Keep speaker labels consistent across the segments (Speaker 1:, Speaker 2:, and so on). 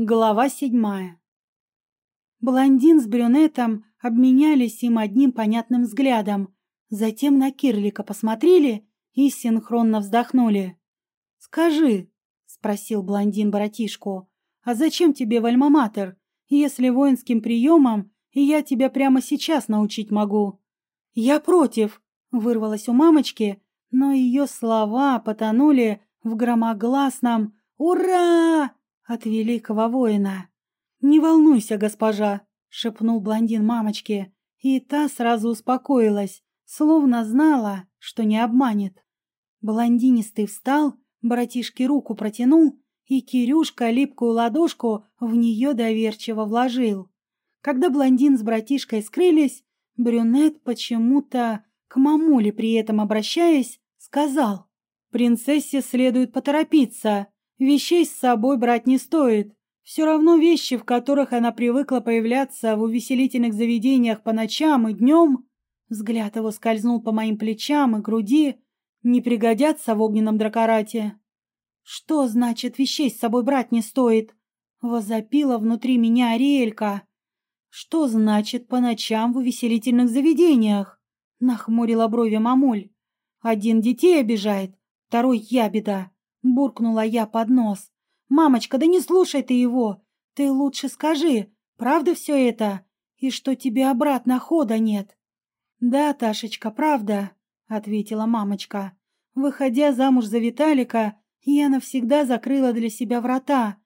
Speaker 1: Глава седьмая. Блондин с брюнетом обменялись им одним понятным взглядом, затем на Кирлика посмотрели и синхронно вздохнули. «Скажи», — спросил блондин братишку, — «а зачем тебе вальмаматер, если воинским приемом я тебя прямо сейчас научить могу?» «Я против», — вырвалось у мамочки, но ее слова потонули в громогласном «Ура!» От великого воина. «Не волнуйся, госпожа!» — шепнул блондин мамочке, и та сразу успокоилась, словно знала, что не обманет. Блондинистый встал, братишке руку протянул, и Кирюшка липкую ладошку в нее доверчиво вложил. Когда блондин с братишкой скрылись, брюнет почему-то, к мамуле при этом обращаясь, сказал, «Принцессе следует поторопиться, Вещей с собой брать не стоит. Все равно вещи, в которых она привыкла появляться в увеселительных заведениях по ночам и днем, взгляд его скользнул по моим плечам и груди, не пригодятся в огненном дракорате. Что значит вещей с собой брать не стоит? Возопила внутри меня Ариэлька. Что значит по ночам в увеселительных заведениях? Нахмурила брови мамуль. Один детей обижает, второй я беда. Буркнула я под нос. «Мамочка, да не слушай ты его! Ты лучше скажи, правда все это? И что тебе обратно хода нет?» «Да, Ташечка, правда», — ответила мамочка. «Выходя замуж за Виталика, я навсегда закрыла для себя врата.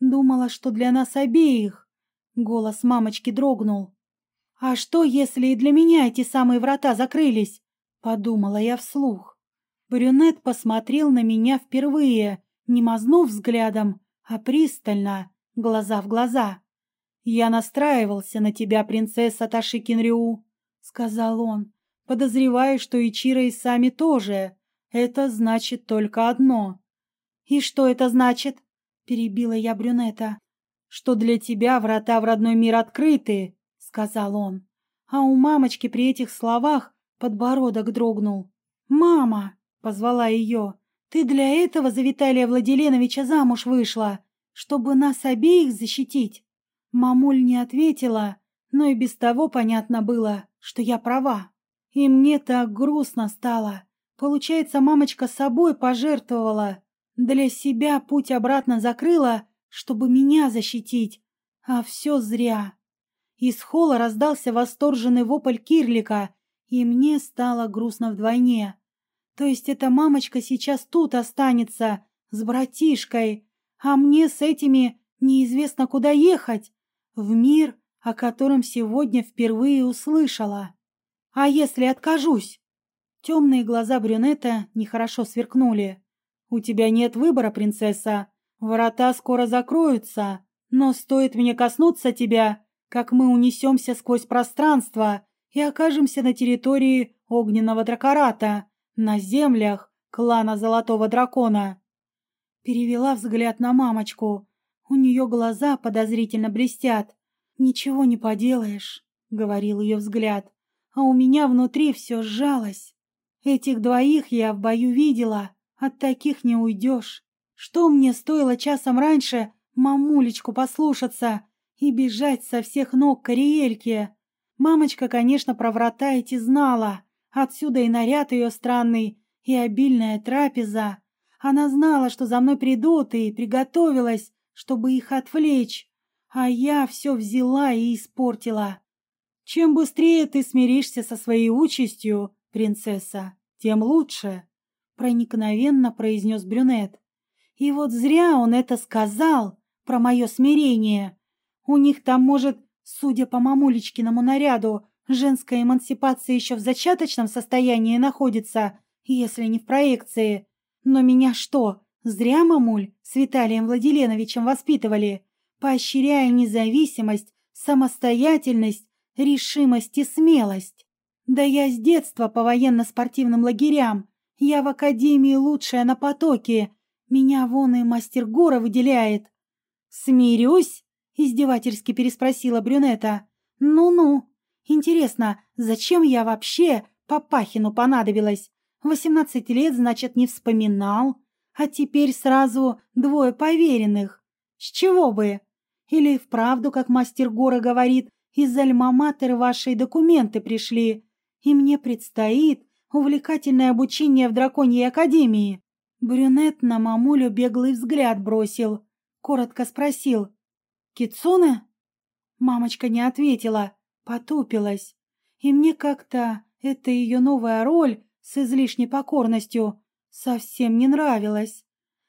Speaker 1: Думала, что для нас обеих». Голос мамочки дрогнул. «А что, если и для меня эти самые врата закрылись?» — подумала я вслух. Брюнет посмотрел на меня впервые, не мазнув взглядом, а пристально, глаза в глаза. «Я настраивался на тебя, принцесса Ташикинрю», — сказал он. «Подозреваю, что Ичиро и сами тоже. Это значит только одно». «И что это значит?» — перебила я брюнета. «Что для тебя врата в родной мир открыты», — сказал он. А у мамочки при этих словах подбородок дрогнул. «Мама!» Позвала ее. «Ты для этого за Виталия Владиленовича замуж вышла, чтобы нас обеих защитить?» Мамуль не ответила, но и без того понятно было, что я права. И мне так грустно стало. Получается, мамочка собой пожертвовала. Для себя путь обратно закрыла, чтобы меня защитить. А все зря. Из холла раздался восторженный вопль Кирлика, и мне стало грустно вдвойне. То есть эта мамочка сейчас тут останется, с братишкой, а мне с этими неизвестно куда ехать, в мир, о котором сегодня впервые услышала. А если откажусь? Темные глаза брюнета нехорошо сверкнули. «У тебя нет выбора, принцесса. Ворота скоро закроются, но стоит мне коснуться тебя, как мы унесемся сквозь пространство и окажемся на территории огненного дракората на землях клана Золотого Дракона. Перевела взгляд на мамочку. У нее глаза подозрительно блестят. «Ничего не поделаешь», — говорил ее взгляд. А у меня внутри все сжалось. Этих двоих я в бою видела, от таких не уйдешь. Что мне стоило часом раньше мамулечку послушаться и бежать со всех ног к Ариэльке? Мамочка, конечно, про врата эти знала, Отсюда и наряд ее странный, и обильная трапеза. Она знала, что за мной придут, и приготовилась, чтобы их отвлечь. А я все взяла и испортила. Чем быстрее ты смиришься со своей участью, принцесса, тем лучше, проникновенно произнес брюнет. И вот зря он это сказал про мое смирение. У них там, может, судя по мамулечкиному наряду, Женская эмансипация еще в зачаточном состоянии находится, если не в проекции. Но меня что, зря мамуль с Виталием Владиленовичем воспитывали, поощряя независимость, самостоятельность, решимость и смелость? Да я с детства по военно-спортивным лагерям. Я в академии лучшая на потоке. Меня вон и мастер Гора выделяет. «Смирюсь?» — издевательски переспросила брюнета. «Ну-ну, Интересно, зачем я вообще Папахину понадобилась? Восемнадцать лет, значит, не вспоминал. А теперь сразу двое поверенных. С чего бы? Или вправду, как мастер Гора говорит, из альма-матер вашей документы пришли, и мне предстоит увлекательное обучение в драконьей академии. Брюнет на мамулю беглый взгляд бросил, коротко спросил. «Кицуне?» Мамочка не ответила, потупилась. И мне как-то эта ее новая роль с излишней покорностью совсем не нравилась.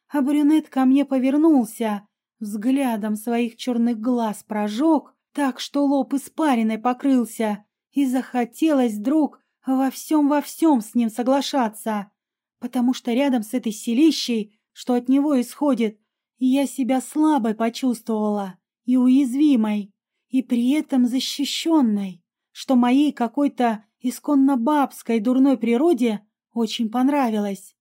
Speaker 1: А брюнет ко мне повернулся, взглядом своих черных глаз прожег, так что лоб испариной покрылся, и захотелось вдруг во всем-во всем с ним соглашаться, потому что рядом с этой селищей, что от него исходит, я себя слабой почувствовала и уязвимой, и при этом защищенной, что моей какой-то исконно бабской дурной природе очень понравилось.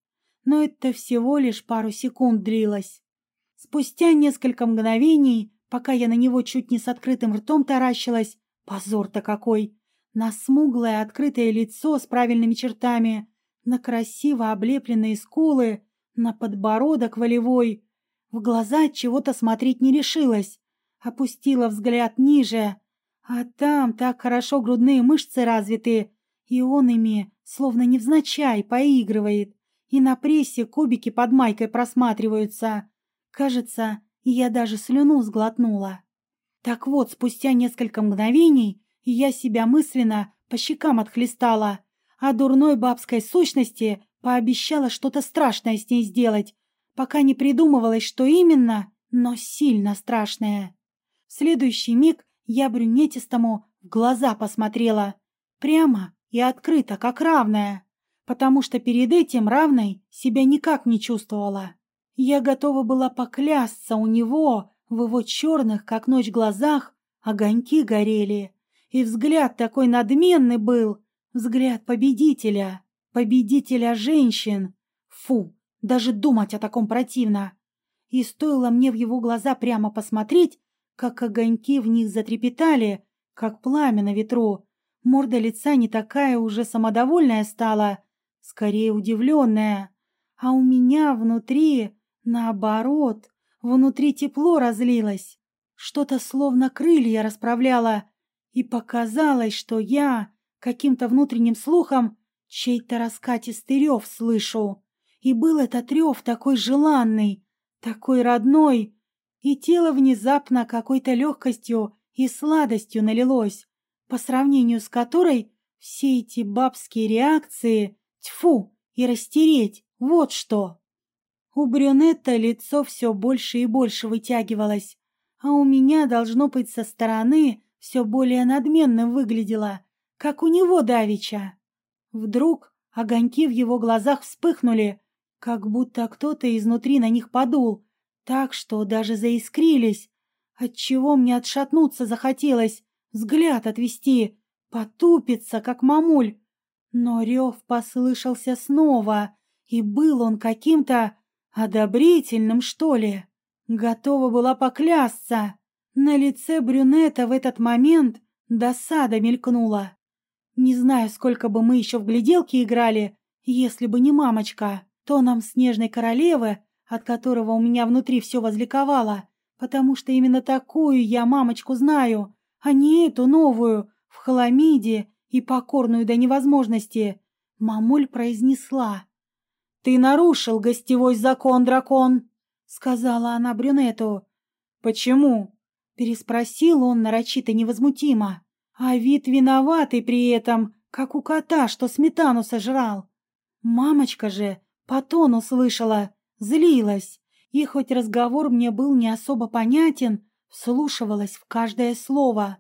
Speaker 1: Но это всего лишь пару секунд длилось. Спустя несколько мгновений, пока я на него чуть не с открытым ртом таращилась, позор-то какой, на смуглое открытое лицо с правильными чертами, на красиво облепленные скулы, на подбородок волевой. В глаза чего-то смотреть не решилась. Опустила взгляд ниже, а там так хорошо грудные мышцы развиты, и он ими, словно невзначай, поигрывает, и на прессе кубики под майкой просматриваются. Кажется, я даже слюну сглотнула. Так вот, спустя несколько мгновений я себя мысленно по щекам отхлестала, а дурной бабской сущности пообещала что-то страшное с ней сделать, пока не придумывалось, что именно, но сильно страшное. В следующий миг я брюнетистому в глаза посмотрела. Прямо и открыто, как равная. Потому что перед этим равной себя никак не чувствовала. Я готова была поклясться у него, в его черных, как ночь, глазах, огоньки горели. И взгляд такой надменный был, взгляд победителя, победителя женщин. Фу, даже думать о таком противно. И стоило мне в его глаза прямо посмотреть, как огоньки в них затрепетали, как пламя на ветру. Морда лица не такая уже самодовольная стала, скорее удивленная. А у меня внутри, наоборот, внутри тепло разлилось. Что-то словно крылья расправляло, и показалось, что я каким-то внутренним слухом чей-то раскатистый рев слышу. И был этот рев такой желанный, такой родной, и тело внезапно какой-то легкостью и сладостью налилось, по сравнению с которой все эти бабские реакции тьфу и растереть, вот что. У брюнета лицо все больше и больше вытягивалось, а у меня, должно быть, со стороны все более надменным выглядело, как у него давеча. Вдруг огоньки в его глазах вспыхнули, как будто кто-то изнутри на них подул, так что даже заискрились, отчего мне отшатнуться захотелось, взгляд отвести, потупиться, как мамуль. Но рев послышался снова, и был он каким-то одобрительным, что ли. Готова была поклясться. На лице брюнета в этот момент досада мелькнула. Не знаю, сколько бы мы еще в гляделки играли, если бы не мамочка, то нам снежной королевы от которого у меня внутри все возликовало, потому что именно такую я мамочку знаю, а не эту новую, в хламиде и покорную до невозможности. Мамуль произнесла. «Ты нарушил гостевой закон, дракон!» — сказала она брюнету. «Почему?» — переспросил он нарочито невозмутимо. А вид виноватый при этом, как у кота, что сметану сожрал. Мамочка же по тону слышала, Злилась, и хоть разговор мне был не особо понятен, вслушивалась в каждое слово.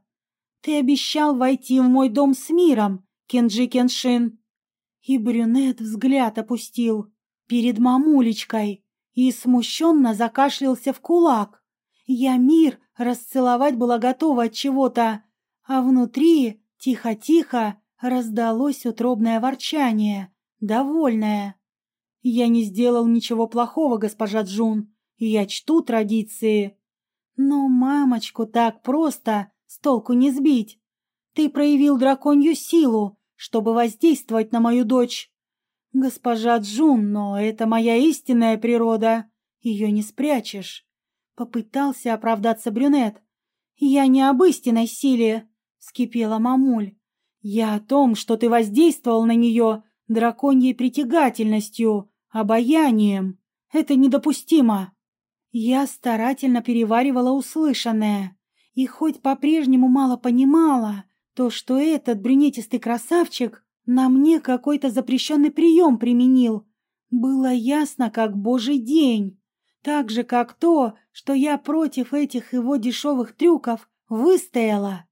Speaker 1: «Ты обещал войти в мой дом с миром, Кенджи Кеншин!» И брюнет взгляд опустил перед мамулечкой и смущенно закашлялся в кулак. Я мир расцеловать была готова от чего-то, а внутри тихо-тихо раздалось утробное ворчание, довольное. Я не сделал ничего плохого, госпожа Джун, я чту традиции. Но мамочку так просто с толку не сбить. Ты проявил драконью силу, чтобы воздействовать на мою дочь. Госпожа Джун, но это моя истинная природа. Ее не спрячешь. Попытался оправдаться брюнет, «Я не об истинной силе», — скипела мамуль. «Я о том, что ты воздействовал на нее драконьей притягательностью, обаянием. Это недопустимо». Я старательно переваривала услышанное, и хоть по-прежнему мало понимала, то, что этот брюнетистый красавчик на мне какой-то запрещенный прием применил, было ясно, как божий день. Так же, как то, что я против этих его дешевых трюков выстояла.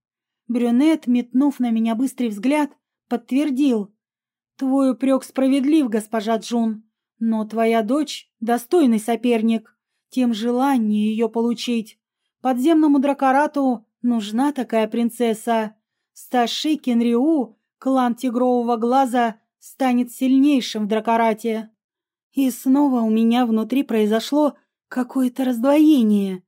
Speaker 1: Брюнет, метнув на меня быстрый взгляд, подтвердил. «Твой упрек справедлив, госпожа Джун, но твоя дочь — достойный соперник, тем желание ее получить. Подземному дракорату нужна такая принцесса. Старший Кенриу, клан Тигрового Глаза, станет сильнейшим в дракорате». И снова у меня внутри произошло какое-то раздвоение.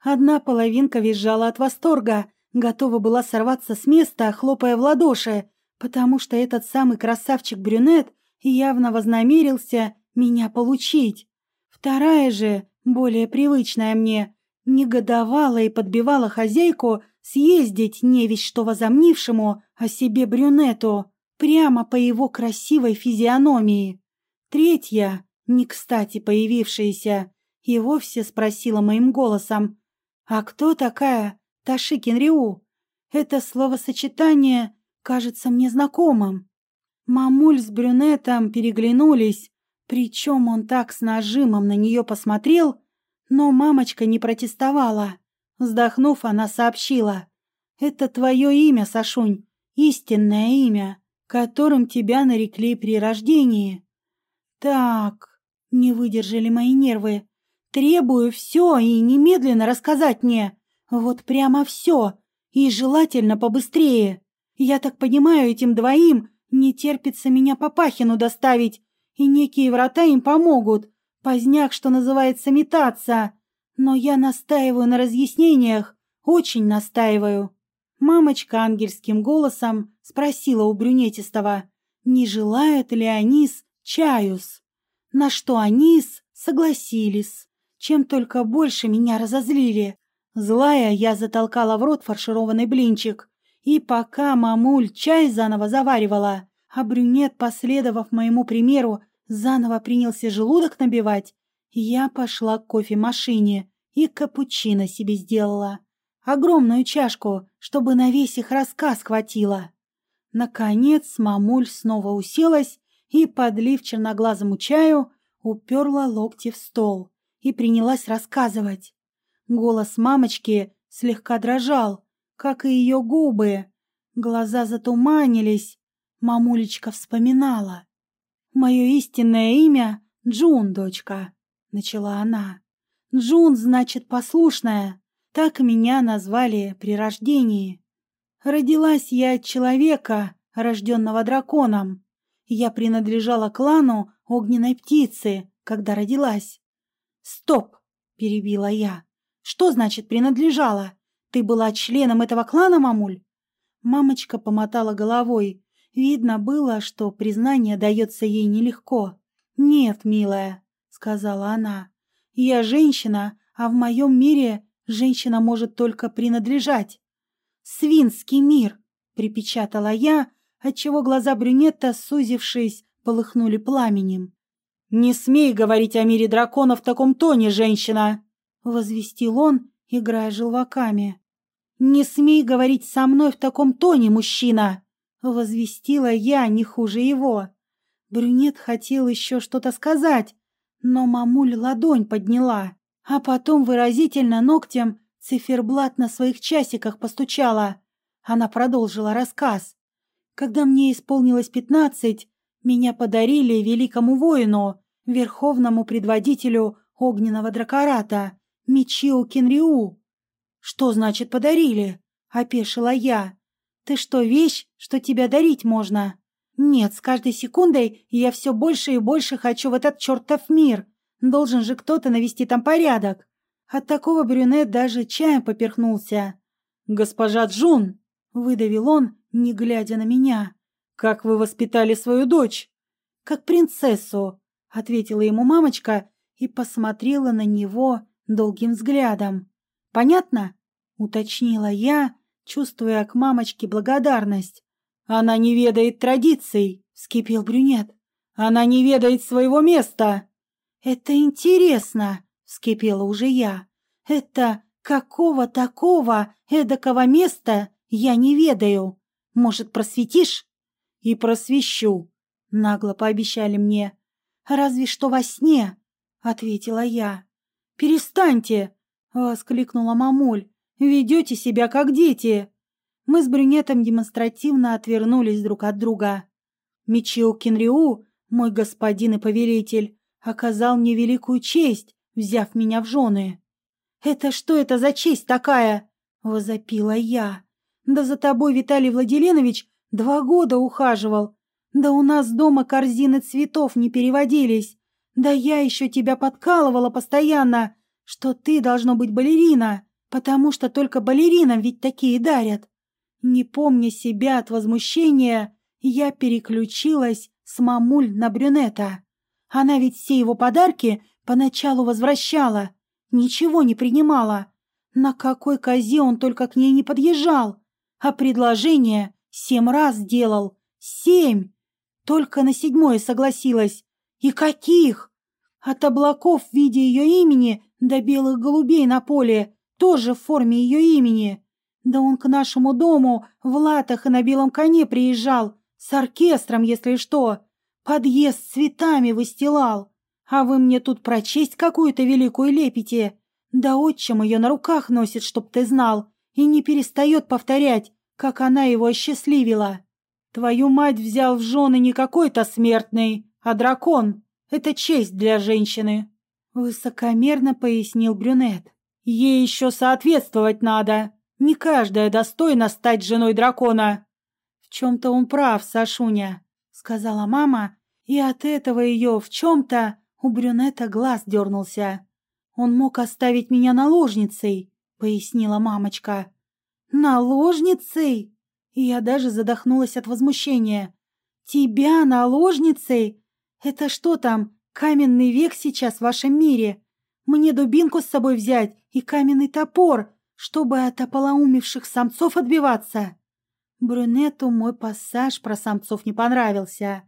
Speaker 1: Одна половинка визжала от восторга, готова была сорваться с места, хлопая в ладоши, потому что этот самый красавчик-брюнет явно вознамерился меня получить. Вторая же, более привычная мне, негодовала и подбивала хозяйку съездить не весь что возомнившему о себе брюнету прямо по его красивой физиономии. Третья, не кстати появившаяся, и вовсе спросила моим голосом, «А кто такая Ташикин Риу?» Это словосочетание кажется мне знакомым. Мамуль с брюнетом переглянулись, причем он так с нажимом на нее посмотрел, но мамочка не протестовала. Вздохнув, она сообщила, «Это твое имя, Сашунь, истинное имя, которым тебя нарекли при рождении». «Так, не выдержали мои нервы. Требую все и немедленно рассказать мне. Вот прямо все. И желательно побыстрее. Я так понимаю, этим двоим не терпится меня по Пахину доставить, и некие врата им помогут. Поздняк, что называется, метаться. Но я настаиваю на разъяснениях, очень настаиваю. Мамочка ангельским голосом спросила у брюнетистого, не желают ли они с чаюс, на что они с согласились чем только больше меня разозлили. Злая, я затолкала в рот фаршированный блинчик. И пока мамуль чай заново заваривала, а брюнет, последовав моему примеру, заново принялся желудок набивать, я пошла к кофемашине и капучино себе сделала. Огромную чашку, чтобы на весь их рассказ хватило. Наконец мамуль снова уселась и, подлив черноглазому чаю, уперла локти в стол и принялась рассказывать. Голос мамочки слегка дрожал, как и ее губы. Глаза затуманились. Мамулечка вспоминала. «Мое истинное имя — Джун, дочка», — начала она. «Джун значит послушная. Так меня назвали при рождении. Родилась я от человека, рожденного драконом. Я принадлежала клану огненной птицы, когда родилась. «Стоп!» — перебила я. «Что значит принадлежала? Ты была членом этого клана, мамуль?» Мамочка помотала головой. Видно было, что признание дается ей нелегко. «Нет, милая», — сказала она. «Я женщина, а в моем мире женщина может только принадлежать». «Свинский мир», — припечатала я, отчего глаза брюнета, сузившись, полыхнули пламенем. «Не смей говорить о мире дракона в таком тоне, женщина!» — возвестил он, играя желваками. «Не смей говорить со мной в таком тоне, мужчина!» — возвестила я не хуже его. Брюнет хотел еще что-то сказать, но мамуль ладонь подняла, а потом выразительно ногтем циферблат на своих часиках постучала. Она продолжила рассказ. «Когда мне исполнилось пятнадцать, меня подарили великому воину, верховному предводителю огненного дракората, Мичио Кенриу. «Что значит подарили?» — опешила я. «Ты что, вещь, что тебя дарить можно?» «Нет, с каждой секундой я все больше и больше хочу в этот чертов мир. Должен же кто-то навести там порядок». От такого брюнет даже чаем поперхнулся. «Госпожа Джун!» — выдавил он, не глядя на меня. «Как вы воспитали свою дочь?» «Как принцессу», ответила ему мамочка и посмотрела на него долгим взглядом. Понятно? — уточнила я, чувствуя к мамочке благодарность. «Она не ведает традиций», — вскипел брюнет. «Она не ведает своего места». «Это интересно», — вскипела уже я. «Это какого такого эдакого места я не ведаю? Может, просветишь?» «И просвещу», — нагло пообещали мне. «Разве что во сне», — ответила я. «Перестаньте!» — воскликнула мамуль. «Ведете себя как дети!» Мы с брюнетом демонстративно отвернулись друг от друга. Мичио Кенриу, мой господин и повелитель, оказал мне великую честь, взяв меня в жены. «Это что это за честь такая?» — возопила я. «Да за тобой, Виталий Владиленович, два года ухаживал. Да у нас дома корзины цветов не переводились. Да я еще тебя подкалывала постоянно, что ты должно быть балерина, потому что только балеринам ведь такие дарят. Не помня себя от возмущения, я переключилась с мамуль на брюнета. Она ведь все его подарки поначалу возвращала, ничего не принимала. На какой козе он только к ней не подъезжал, а предложение семь раз делал. Семь! Только на седьмое согласилась. И каких? От облаков в виде ее имени до белых голубей на поле, тоже в форме ее имени. Да он к нашему дому в латах и на белом коне приезжал, с оркестром, если что. Подъезд цветами выстилал. А вы мне тут про честь какую-то великую лепите. Да отчим ее на руках носит, чтоб ты знал, и не перестает повторять, как она его осчастливила. Твою мать взял в жены не какой-то смертный, а дракон. Это честь для женщины. Высокомерно пояснил брюнет. Ей еще соответствовать надо. Не каждая достойна стать женой дракона. В чем-то он прав, Сашуня, сказала мама, и от этого ее в чем-то у брюнета глаз дернулся. Он мог оставить меня наложницей, пояснила мамочка. Наложницей? И я даже задохнулась от возмущения. Тебя наложницей? Это что там, каменный век сейчас в вашем мире? Мне дубинку с собой взять и каменный топор, чтобы от ополоумевших самцов отбиваться. Брюнету мой пассаж про самцов не понравился,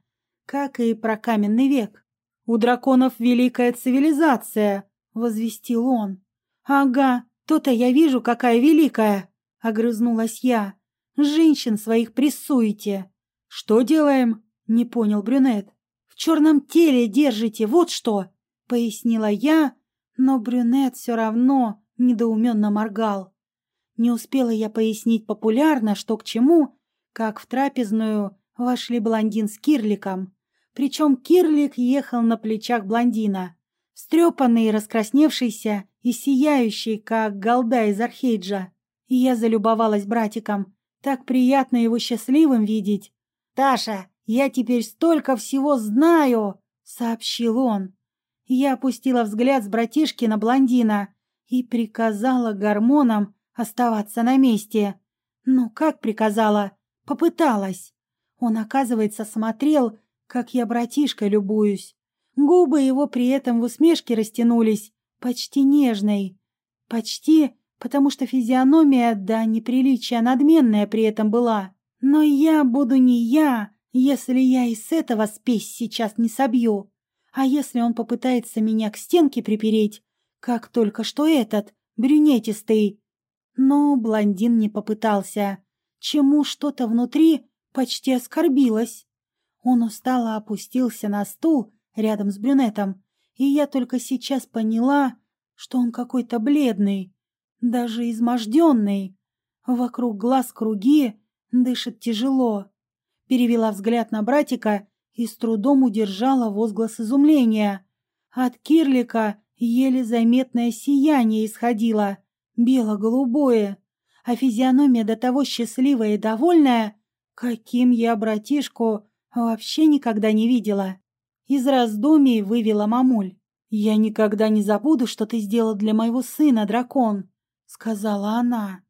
Speaker 1: как и про каменный век. «У драконов великая цивилизация», — возвестил он. «Ага, то-то я вижу, какая великая», — огрызнулась я. «Женщин своих прессуете». «Что делаем?» — не понял брюнет. «В черном теле держите, вот что», — пояснила я, но брюнет все равно недоуменно моргал. Не успела я пояснить популярно, что к чему, как в трапезную вошли блондин с Кирликом. Причем Кирлик ехал на плечах блондина, встрепанный, раскрасневшийся и сияющий, как голда из архейджа. Я залюбовалась братиком. Так приятно его счастливым видеть. «Таша, я теперь столько всего знаю!» — сообщил он. Я опустила взгляд с братишки на блондина и приказала гормонам оставаться на месте. Ну, как приказала? Попыталась. Он, оказывается, смотрел, как я братишкой любуюсь. Губы его при этом в усмешке растянулись, почти нежной. Почти, потому что физиономия да неприличия надменная при этом была. Но я буду не я, если я и с этого спесь сейчас не собью. А если он попытается меня к стенке припереть, как только что этот, брюнетистый. Но блондин не попытался, чему что-то внутри почти оскорбилось. Он устало опустился на стул рядом с брюнетом, и я только сейчас поняла, что он какой-то бледный, даже изможденный. Вокруг глаз круги, дышит тяжело. Перевела взгляд на братика и с трудом удержала возглас изумления. От Кирлика Еле заметное сияние исходило, бело-голубое, а физиономия до того счастливая и довольная, каким я братишку вообще никогда не видела. Из раздумий вывела мамуль. «Я никогда не забуду, что ты сделал для моего сына, дракон», — сказала она.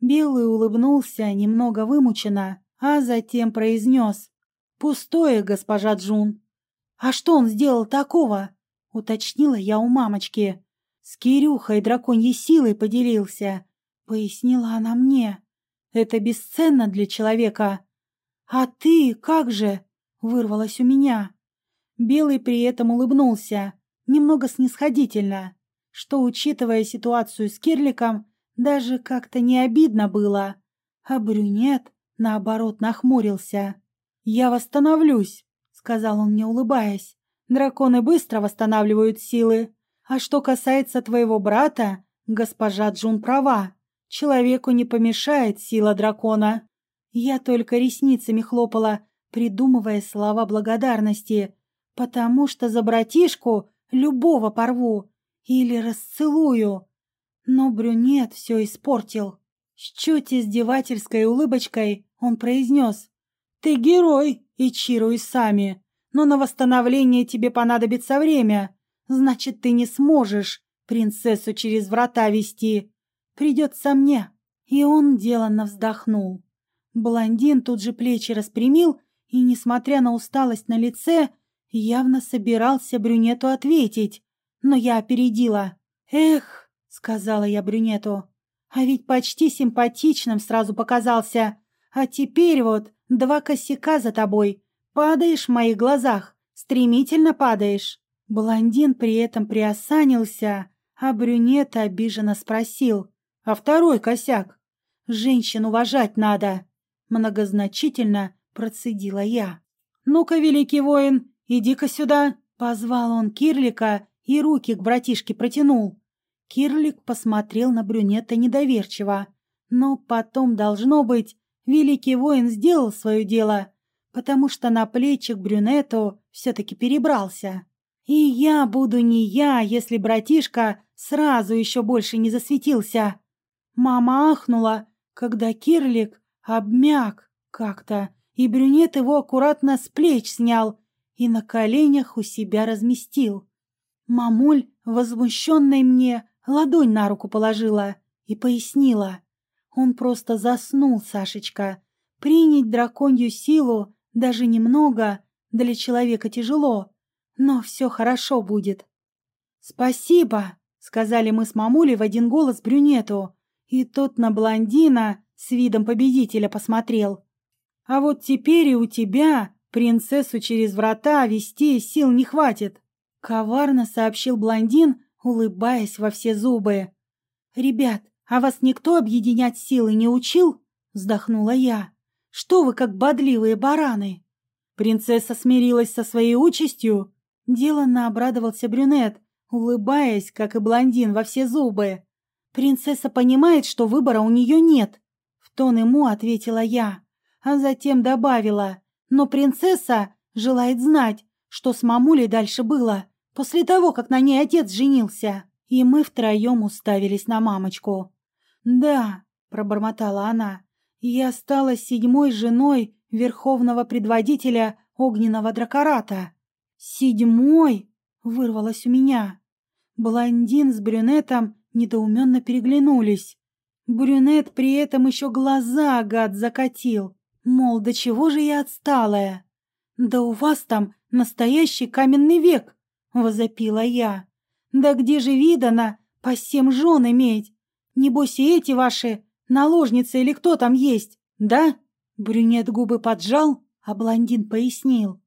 Speaker 1: Белый улыбнулся, немного вымученно, а затем произнес. «Пустое, госпожа Джун». «А что он сделал такого?» уточнила я у мамочки. С Кирюхой драконьей силой поделился. — пояснила она мне. «Это бесценно для человека». «А ты как же?» — вырвалось у меня. Белый при этом улыбнулся, немного снисходительно, что, учитывая ситуацию с Кирликом, даже как-то не обидно было. А брюнет, наоборот, нахмурился. «Я восстановлюсь», — сказал он мне, улыбаясь. «Драконы быстро восстанавливают силы. А что касается твоего брата, госпожа Джун права. Человеку не помешает сила дракона». Я только ресницами хлопала, придумывая слова благодарности, потому что за братишку любого порву или расцелую. Но брюнет все испортил. С чуть издевательской улыбочкой он произнес. «Ты герой, Ичиру и Сами, но на восстановление тебе понадобится время. Значит, ты не сможешь принцессу через врата вести. Придется мне». И он деланно вздохнул. Блондин тут же плечи распрямил и, несмотря на усталость на лице, явно собирался брюнету ответить. Но я опередила. «Эх!» сказала я брюнету. А ведь почти симпатичным сразу показался. А теперь вот два косяка за тобой. Падаешь в моих глазах, стремительно падаешь. Блондин при этом приосанился, а брюнет обиженно спросил. А второй косяк? Женщин уважать надо. Многозначительно процедила я. «Ну-ка, великий воин, иди-ка сюда!» Позвал он Кирлика и руки к братишке протянул. Кирлик посмотрел на брюнета недоверчиво. Но потом, должно быть, великий воин сделал свое дело, потому что на плечи к брюнету все-таки перебрался. И я буду не я, если братишка сразу еще больше не засветился. Мама ахнула, когда Кирлик обмяк как-то, и брюнет его аккуратно с плеч снял и на коленях у себя разместил. Мамуль, возмущенной мне, ладонь на руку положила и пояснила. Он просто заснул, Сашечка. Принять драконью силу даже немного для человека тяжело, но все хорошо будет. «Спасибо», — сказали мы с мамулей в один голос брюнету, и тот на блондина с видом победителя посмотрел. «А вот теперь и у тебя принцессу через врата вести сил не хватит», — коварно сообщил блондин, улыбаясь во все зубы. «Ребят, а вас никто объединять силы не учил?» — вздохнула я. «Что вы как бодливые бараны?» Принцесса смирилась со своей участью. Деланно обрадовался брюнет, улыбаясь, как и блондин, во все зубы. «Принцесса понимает, что выбора у нее нет», — в тон ему ответила я, а затем добавила. «Но принцесса желает знать, что с мамулей дальше было после того, как на ней отец женился, и мы втроем уставились на мамочку. «Да», — пробормотала она, — «я стала седьмой женой верховного предводителя огненного дракората». «Седьмой?» — вырвалось у меня. Блондин с брюнетом недоуменно переглянулись. Брюнет при этом еще глаза, гад, закатил. Мол, до чего же я отсталая? Да у вас там настоящий каменный век, возопила я. «Да где же видано по семь жен иметь? Небось и эти ваши наложницы или кто там есть, да?» Брюнет губы поджал, а блондин пояснил.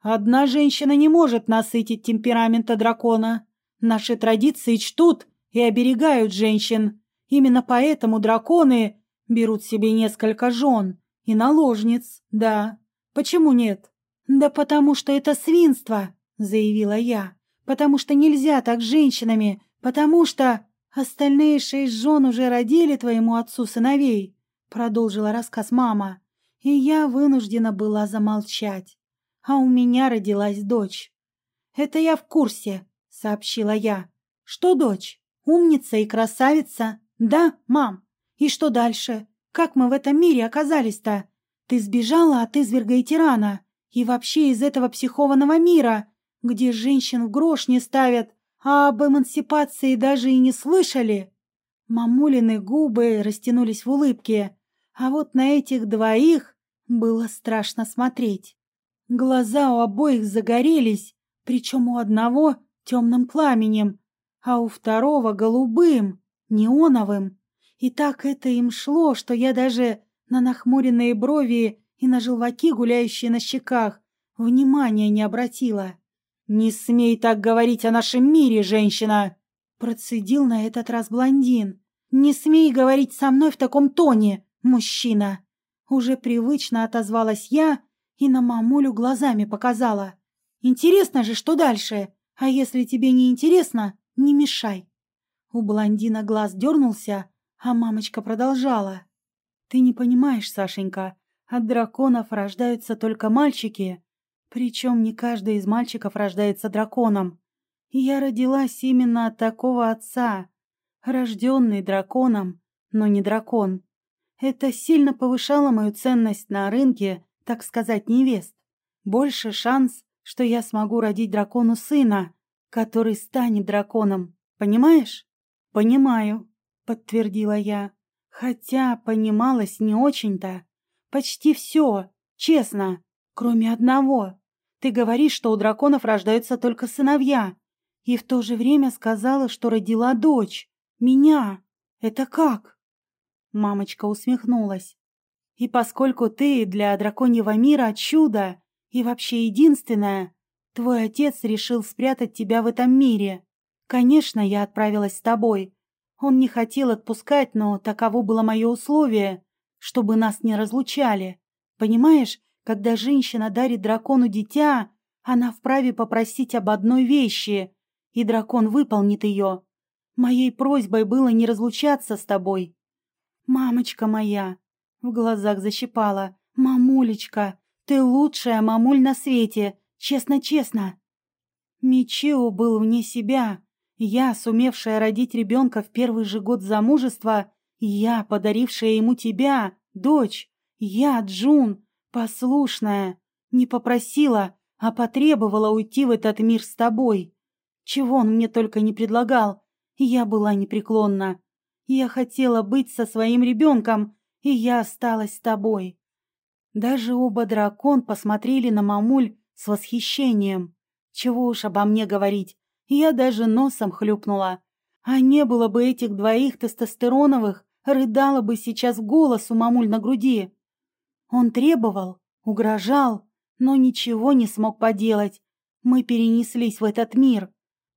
Speaker 1: «Одна женщина не может насытить темперамента дракона. Наши традиции чтут и оберегают женщин. Именно поэтому драконы берут себе несколько жен и наложниц, да. Почему нет?» «Да потому что это свинство!» — заявила я. «Потому что нельзя так с женщинами, потому что остальные шесть жен уже родили твоему отцу сыновей», — продолжила рассказ мама. И я вынуждена была замолчать. А у меня родилась дочь. «Это я в курсе», — сообщила я. «Что дочь? Умница и красавица? Да, мам? И что дальше? Как мы в этом мире оказались-то? Ты сбежала от изверга и тирана. И вообще из этого психованного мира где женщин в грош не ставят, а об эмансипации даже и не слышали. Мамулины губы растянулись в улыбке, а вот на этих двоих было страшно смотреть. Глаза у обоих загорелись, причем у одного темным пламенем, а у второго голубым, неоновым. И так это им шло, что я даже на нахмуренные брови и на желваки, гуляющие на щеках, внимания не обратила. «Не смей так говорить о нашем мире, женщина!» Процедил на этот раз блондин. «Не смей говорить со мной в таком тоне, мужчина!» Уже привычно отозвалась я и на мамулю глазами показала. «Интересно же, что дальше? А если тебе не интересно, не мешай!» У блондина глаз дернулся, а мамочка продолжала. «Ты не понимаешь, Сашенька, от драконов рождаются только мальчики, причем не каждый из мальчиков рождается драконом. Я родилась именно от такого отца, рожденный драконом, но не дракон. Это сильно повышало мою ценность на рынке, так сказать, невест. Больше шанс, что я смогу родить дракону сына, который станет драконом. Понимаешь? Понимаю, подтвердила я. Хотя понималось не очень-то. Почти все, честно, кроме одного. Ты говоришь, что у драконов рождаются только сыновья. И в то же время сказала, что родила дочь. Меня. Это как? Мамочка усмехнулась. И поскольку ты для драконьего мира чудо и вообще единственная, твой отец решил спрятать тебя в этом мире. Конечно, я отправилась с тобой. Он не хотел отпускать, но таково было мое условие, чтобы нас не разлучали. Понимаешь, когда женщина дарит дракону дитя, она вправе попросить об одной вещи, и дракон выполнит ее. Моей просьбой было не разлучаться с тобой. Мамочка моя, в глазах защипала. Мамулечка, ты лучшая мамуль на свете, честно-честно. Мичио был вне себя, я, сумевшая родить ребенка в первый же год замужества, я, подарившая ему тебя, дочь, я, Джун, послушная, не попросила, а потребовала уйти в этот мир с тобой. Чего он мне только не предлагал, я была непреклонна. Я хотела быть со своим ребенком, и я осталась с тобой. Даже оба дракон посмотрели на мамуль с восхищением. Чего уж обо мне говорить, я даже носом хлюпнула. А не было бы этих двоих тестостероновых, рыдала бы сейчас голос у мамуль на груди. Он требовал, угрожал, но ничего не смог поделать. Мы перенеслись в этот мир.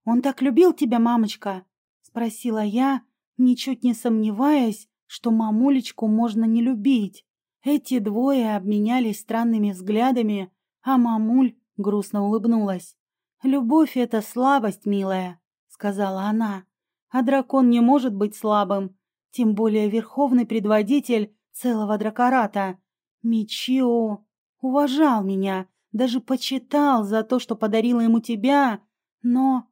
Speaker 1: Он так любил тебя, мамочка? Спросила я, ничуть не сомневаясь, что мамулечку можно не любить. Эти двое обменялись странными взглядами, а мамуль грустно улыбнулась. «Любовь — это слабость, милая», — сказала она. «А дракон не может быть слабым, тем более верховный предводитель целого дракората. Мичио уважал меня, даже почитал за то, что подарила ему тебя, но...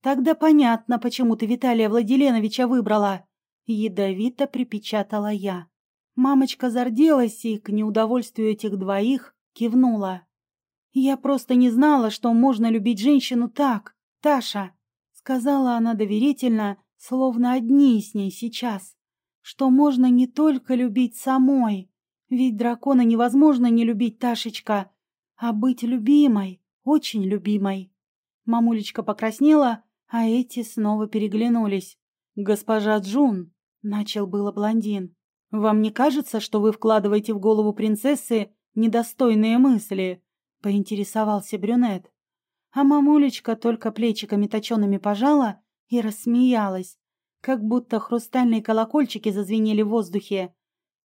Speaker 1: Тогда понятно, почему ты Виталия Владиленовича выбрала. Ядовито припечатала я. Мамочка зарделась и, к неудовольствию этих двоих, кивнула. «Я просто не знала, что можно любить женщину так, Таша», — сказала она доверительно, словно одни с ней сейчас, «что можно не только любить самой, ведь дракона невозможно не любить, Ташечка, а быть любимой, очень любимой». Мамулечка покраснела, а эти снова переглянулись. «Госпожа Джун», — начал было блондин, — «вам не кажется, что вы вкладываете в голову принцессы недостойные мысли?» поинтересовался брюнет. А мамулечка только плечиками точеными пожала и рассмеялась, как будто хрустальные колокольчики зазвенели в воздухе.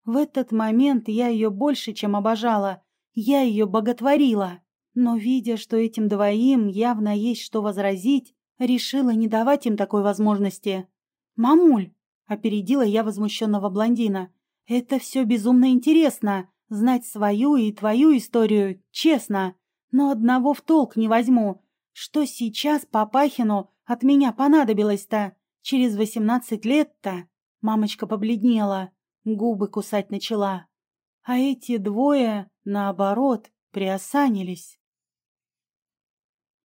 Speaker 1: В этот момент я ее больше, чем обожала, я ее боготворила. Но, видя, что этим двоим явно есть что возразить, решила не давать им такой возможности. «Мамуль!» — опередила я возмущенного блондина. «Это все безумно интересно знать свою и твою историю, честно. Но одного в толк не возьму. Что сейчас Папахину от меня понадобилось-то? Через восемнадцать лет-то?» Мамочка побледнела, губы кусать начала. А эти двое, наоборот, приосанились.